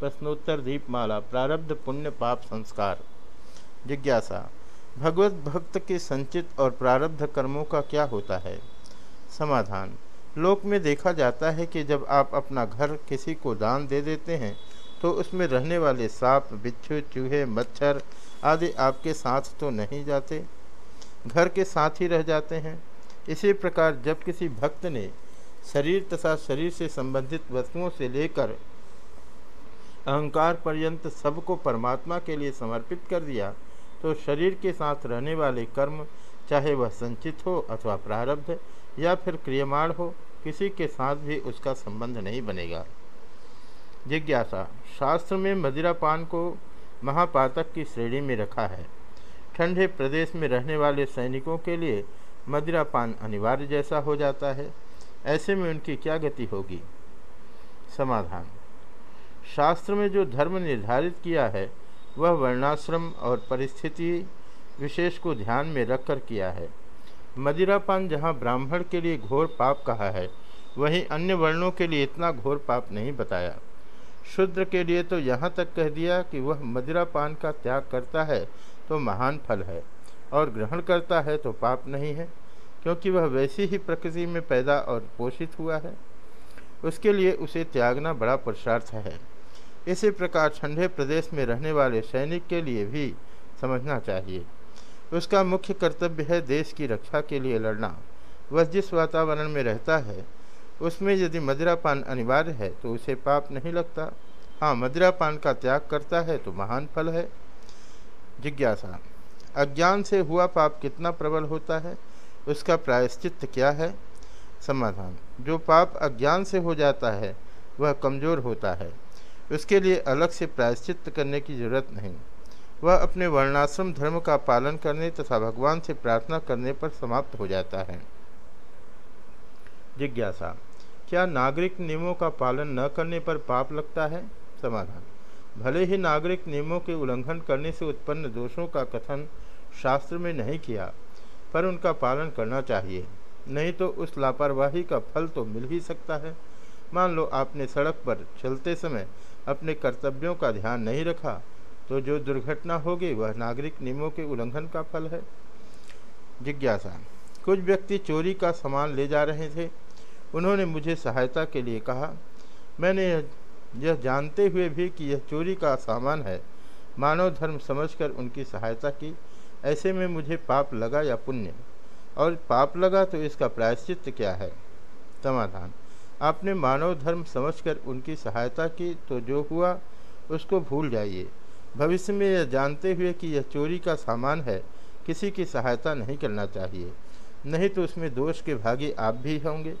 प्रश्नोत्तर दीपमाला प्रारब्ध पुण्य पाप संस्कार। जिज्ञासा, भगवत भक्त के संचित और प्रारब्ध कर्मों का क्या होता है? समाधान, लोक में देखा जाता है कि जब आप अपना घर किसी को दान दे देते हैं तो उसमें रहने वाले सांप, बिच्छू, चूहे, मच्छर आदि आपके साथ तो नहीं जाते? घर के साथ ही रह जाते हैं। इसी प्रकार जब किसी भक्त ने शरीर तथा शरीर से संबंधित वस्तुओं से लेकर अहंकार पर्यंत सबको परमात्मा के लिए समर्पित कर दिया तो शरीर के साथ रहने वाले कर्म, चाहे वह संचित हो अथवा प्रारब्ध, या फिर क्रियमाण हो, किसी के साथ भी उसका संबंध नहीं बनेगा। जिज्ञासा, शास्त्र में मदिरापान को महापातक की श्रेणी में रखा है। ठंडे प्रदेश में रहने वाले सैनिकों के लिए मदिरापान अनिवार्य जैसा हो जाता है। ऐसे में उनकी क्या गति होगी? समाधान। शास्त्र में जो धर्म निर्धारित किया है, वह वर्णाश्रम और परिस्थिति विशेष को ध्यान में रखकर किया है। मदिरापान जहाँ ब्राह्मण के लिए घोर पाप कहा है, वहीं अन्य वर्णों के लिए इतना घोर पाप नहीं बताया। शूद्र के लिए तो यहाँ तक कह दिया कि वह मदिरापान का त्याग करता है तो महान फल है, और ग्रहण करता है तो पाप नहीं है, क्योंकि वह वैसी ही प्रकृति में पैदा और पोषित हुआ है। उसके लिए उसे त्यागना बड़ा पुरुषार्थ है। इसी प्रकार ठंडे प्रदेश में रहने वाले सैनिक के लिए भी समझना चाहिए। उसका मुख्य कर्तव्य है देश की रक्षा के लिए लड़ना। वह जिस वातावरण में रहता है, उसमें यदि मदिरापान अनिवार्य है तो उसे पाप नहीं लगता। हाँ मदिरापान का त्याग करता है तो महान फल है। जिज्ञासा। अज्ञान से हुआ पाप कितना प्रबल होता है, उसका प्रायश्चित क्या है? समाधान। जो पाप अज्ञान से हो जाता है, वह कमज़ोर होता है। उसके लिए अलग से प्रायश्चित करने की ज़रूरत नहीं। वह अपने वर्णाश्रम धर्म का पालन करने तथा भगवान से प्रार्थना करने पर समाप्त हो जाता है। जिज्ञासा, क्या नागरिक नियमों का पालन न करने पर पाप लगता है? समाधान, भले ही नागरिक नियमों के उल्लंघन करने से उत्पन्न दोषों का कथन शास्त्र में नहीं किया, पर उनका पालन करना चाहिए। नहीं तो उस लापरवाही का फल तो मिल ही सकता है। मान लो आपने सड़क पर चलते समय अपने कर्तव्यों का ध्यान नहीं रखा तो जो दुर्घटना होगी, वह नागरिक नियमों के उल्लंघन का फल है। जिज्ञासा। कुछ व्यक्ति चोरी का सामान ले जा रहे थे। उन्होंने मुझे सहायता के लिए कहा। मैंने यह जानते हुए भी कि यह चोरी का सामान है। मानव धर्म समझकर उनकी सहायता की। ऐसे में मुझे पाप लगा या पुण्य? और पाप लगा तो इसका प्रायश्चित क्या है? समाधान। आपने मानव धर्म समझकर उनकी सहायता की तो जो हुआ, उसको भूल जाइए। भविष्य में यह जानते हुए कि यह चोरी का सामान है, किसी की सहायता नहीं करना चाहिए। नहीं तो उसमें दोष के भागी आप भी होंगे।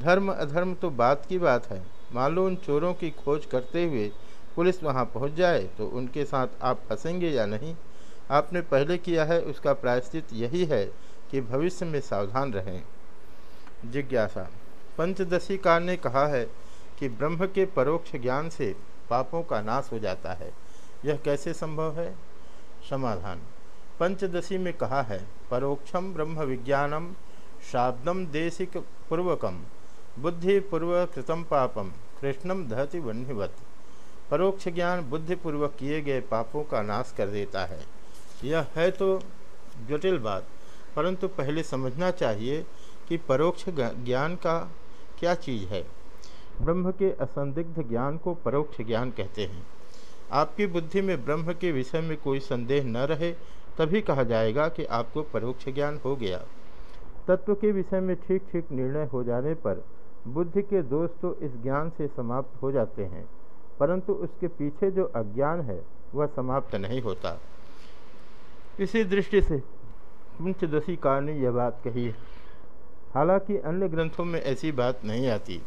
धर्म अधर्म तो बात की बात है। मान लो उन चोरों की खोज करते हुए पुलिस वहाँ पहुँच जाए तो उनके साथ आप फंसेंगे या नहीं? आपने पहले किया है, उसका प्रायश्चित यही है कि भविष्य में सावधान रहें। जिज्ञासा। पंचदशी कार ने कहा है कि ब्रह्म के परोक्ष ज्ञान से पापों का नाश हो जाता है। यह कैसे संभव है? समाधान। पंचदशी में कहा है परोक्षम ब्रह्म विज्ञानम शाब्दम देशिक पूर्वकम बुद्धि पूर्व कृतम पापम कृष्णम दहति वन्यवत परोक्ष ज्ञान बुद्धिपूर्वक किए गए पापों का नाश कर देता है। यह है तो जटिल बात, परंतु पहले समझना चाहिए कि परोक्ष ज्ञान का क्या चीज़ है? ब्रह्म के असंदिग्ध ज्ञान को परोक्ष ज्ञान कहते हैं। आपकी बुद्धि में ब्रह्म के विषय में कोई संदेह न रहे, तभी कहा जाएगा कि आपको परोक्ष ज्ञान हो गया। तत्व के विषय में ठीक ठीक निर्णय हो जाने पर बुद्धि के दोष तो इस ज्ञान से समाप्त हो जाते हैं, परंतु उसके पीछे जो अज्ञान है, वह समाप्त नहीं होता। इसी दृष्टि से पंचदशी कार ने यह बात कही है। हालाँकि अन्य ग्रंथों में ऐसी बात नहीं आती।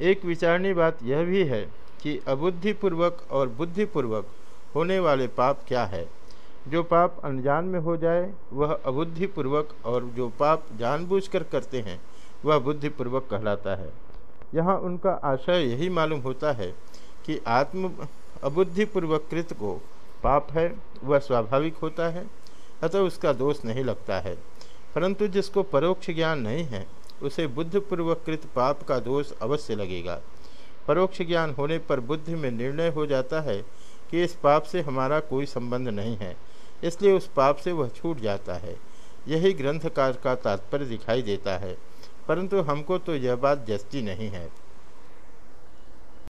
एक विचारणी बात यह भी है कि अबुद्धिपूर्वक और बुद्धिपूर्वक होने वाले पाप क्या है। जो पाप अनजान में हो जाए, वह अबुद्धिपूर्वक और जो पाप जानबूझकर करते हैं, वह बुद्धिपूर्वक कहलाता है। यहाँ उनका आशय यही मालूम होता है कि आत्म अबुद्धिपूर्वक कृत को पाप है, वह स्वाभाविक होता है, अतः उसका दोष नहीं लगता है। परंतु जिसको परोक्ष ज्ञान नहीं है, उसे बुद्धपूर्वक कृत पाप का दोष अवश्य लगेगा। परोक्ष ज्ञान होने पर बुद्धि में निर्णय हो जाता है कि इस पाप से हमारा कोई संबंध नहीं है, इसलिए उस पाप से वह छूट जाता है। यही ग्रंथकार का तात्पर्य दिखाई देता है। परंतु हमको तो यह बात जस्ती नहीं है।